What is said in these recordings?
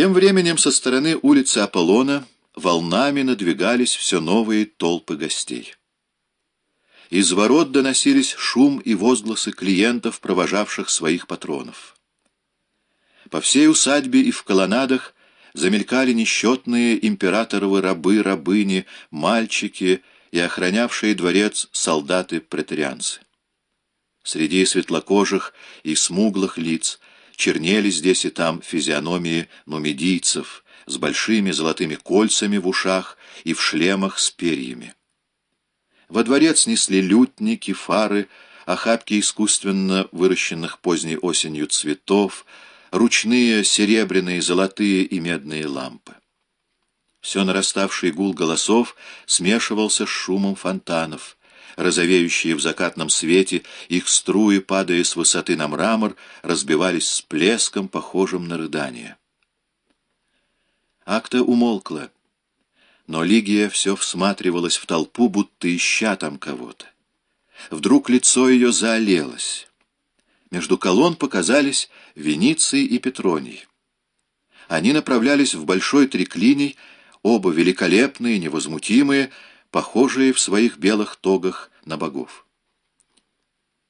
Тем временем со стороны улицы Аполлона волнами надвигались все новые толпы гостей. Из ворот доносились шум и возгласы клиентов, провожавших своих патронов. По всей усадьбе и в колоннадах замелькали несчетные императоровы рабы, рабыни, мальчики и охранявшие дворец солдаты-претарианцы. Среди светлокожих и смуглых лиц чернели здесь и там физиономии нумидийцев с большими золотыми кольцами в ушах и в шлемах с перьями. Во дворец несли лютни, кефары, охапки искусственно выращенных поздней осенью цветов, ручные серебряные, золотые и медные лампы. Все нараставший гул голосов смешивался с шумом фонтанов. Розовеющие в закатном свете, их струи, падая с высоты на мрамор, разбивались с плеском, похожим на рыдание. Акта умолкла, но Лигия все всматривалась в толпу, будто ища там кого-то. Вдруг лицо ее заолелось. Между колонн показались Вениций и Петроний. Они направлялись в большой триклиний, оба великолепные, невозмутимые, похожие в своих белых тогах на богов.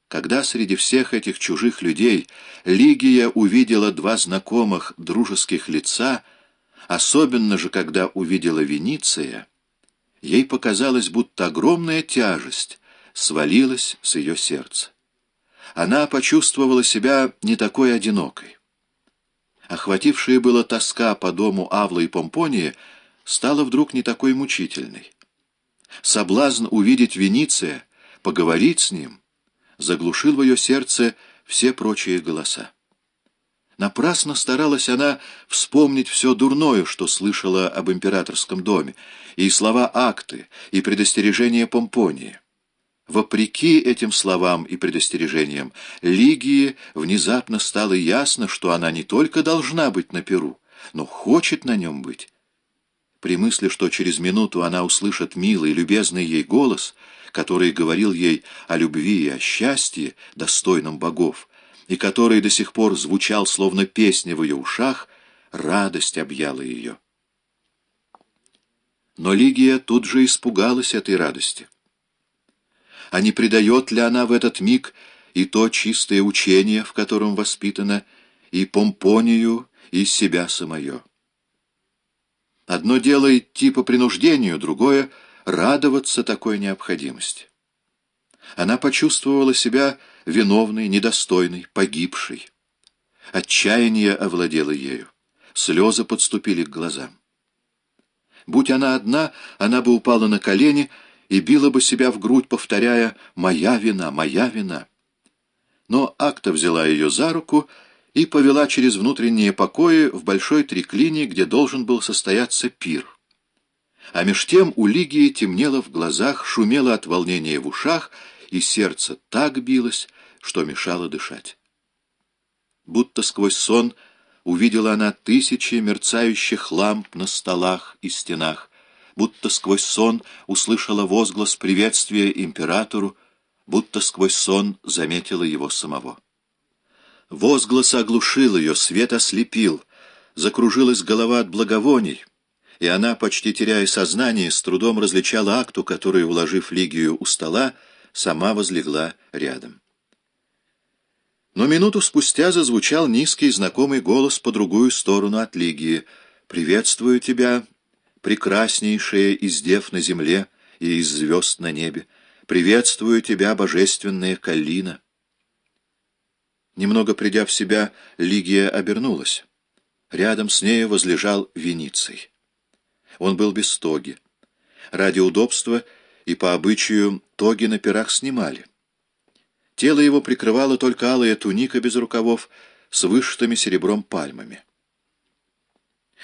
Когда среди всех этих чужих людей Лигия увидела два знакомых дружеских лица, особенно же, когда увидела Вениция, ей показалось, будто огромная тяжесть свалилась с ее сердца. Она почувствовала себя не такой одинокой. Охватившая была тоска по дому Авла и Помпония стала вдруг не такой мучительной. Соблазн увидеть Вениция, поговорить с ним, заглушил в ее сердце все прочие голоса. Напрасно старалась она вспомнить все дурное, что слышала об императорском доме, и слова акты, и предостережения Помпонии. Вопреки этим словам и предостережениям, Лигии внезапно стало ясно, что она не только должна быть на Перу, но хочет на нем быть. При мысли, что через минуту она услышит милый, любезный ей голос, который говорил ей о любви и о счастье, достойном богов, и который до сих пор звучал словно песня в ее ушах, радость объяла ее. Но Лигия тут же испугалась этой радости. А не предает ли она в этот миг и то чистое учение, в котором воспитана, и помпонию, и себя самое? Одно дело идти по принуждению, другое — радоваться такой необходимости. Она почувствовала себя виновной, недостойной, погибшей. Отчаяние овладело ею. Слезы подступили к глазам. Будь она одна, она бы упала на колени и била бы себя в грудь, повторяя «Моя вина, моя вина». Но Акта взяла ее за руку и повела через внутренние покои в большой триклине, где должен был состояться пир. А меж тем у Лигии темнело в глазах, шумело от волнения в ушах, и сердце так билось, что мешало дышать. Будто сквозь сон увидела она тысячи мерцающих ламп на столах и стенах, будто сквозь сон услышала возглас приветствия императору, будто сквозь сон заметила его самого. Возглас оглушил ее, свет ослепил, закружилась голова от благовоний, и она, почти теряя сознание, с трудом различала акту, которую, уложив Лигию у стола, сама возлегла рядом. Но минуту спустя зазвучал низкий знакомый голос по другую сторону от Лигии. «Приветствую тебя, прекраснейшая из дев на земле и из звезд на небе. Приветствую тебя, божественная Каллина». Немного придя в себя, Лигия обернулась. Рядом с нею возлежал Вениций. Он был без тоги. Ради удобства и по обычаю тоги на пирах снимали. Тело его прикрывала только алая туника без рукавов с вышитыми серебром пальмами.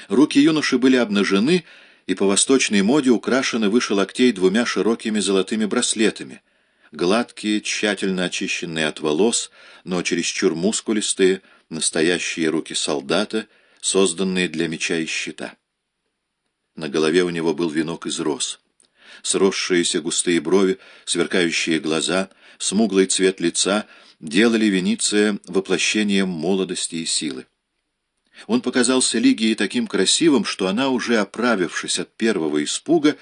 Руки юноши были обнажены и по восточной моде украшены выше локтей двумя широкими золотыми браслетами — гладкие, тщательно очищенные от волос, но чересчур мускулистые, настоящие руки солдата, созданные для меча и щита. На голове у него был венок из роз. Сросшиеся густые брови, сверкающие глаза, смуглый цвет лица делали Вениция воплощением молодости и силы. Он показался Лигии таким красивым, что она, уже оправившись от первого испуга,